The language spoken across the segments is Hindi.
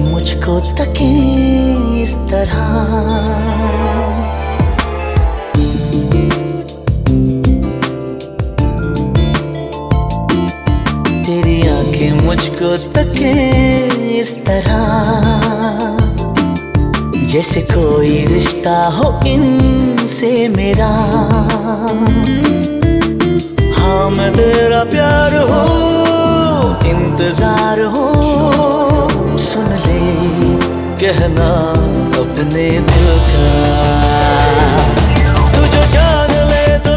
मुझको तके इस तरह। तेरी आँखें मुझको तके इस तरह। जैसे कोई रिश्ता हो इनसे मेरा। हाँ मैं तेरा प्यार हो, इंतज़ार कहना अपने दिल का। तू जो जान ले तो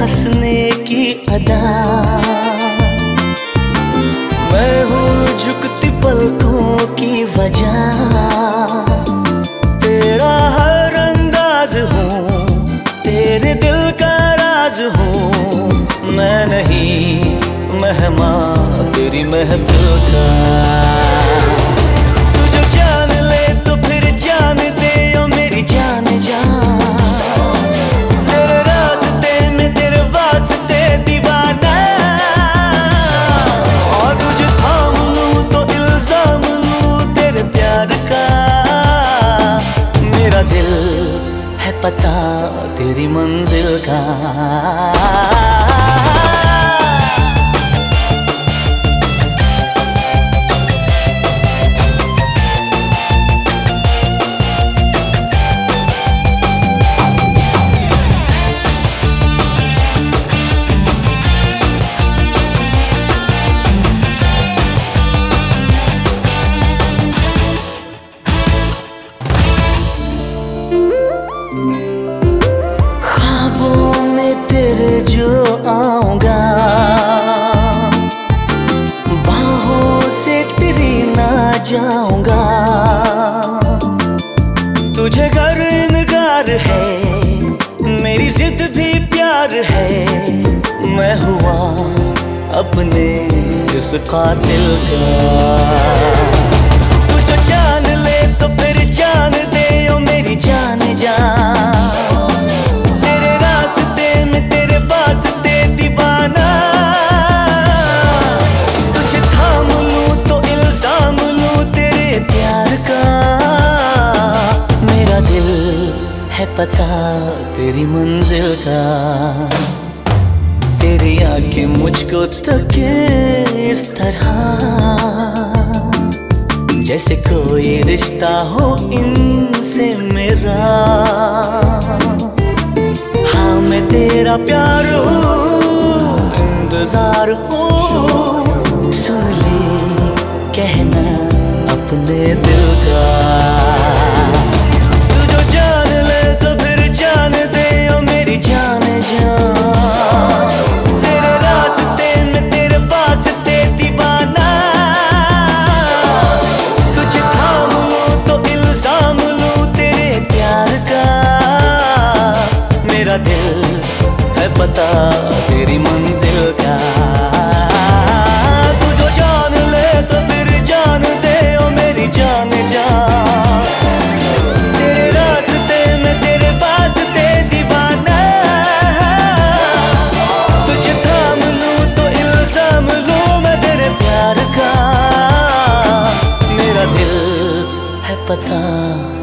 हंसने की अदा। मैं हूँ झुकती पलकों की वजह। तेरा हर अंदाज हूँ, तेरे दिल का राज हूँ। मैं नहीं मेहमान तेरी महफिल का। पता तेरी मंजिल का इनकार है। मेरी जिद भी प्यार है। मैं हुआ अपने इस कातिल का। है पता तेरी मंजिल का। तेरी आँखें मुझको तके इस तरह। जैसे कोई रिश्ता हो इनसे मेरा। हाँ मैं तेरा प्यार इंतज़ार हूँ। सुन ले कहना अपने दिल का। पता तेरी मंजिल का तू जो जान ले तो फिर जान दे, ओ मेरी जान जा तेरे रास्ते में, तेरे वास्ते दीवाना तुझे थाम लूँ तो इल्ज़ाम लूँ, मैं तेरे प्यार का। मेरा दिल है पता,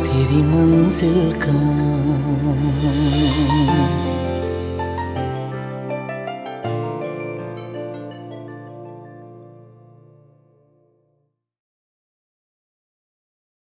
तेरी मंजिल का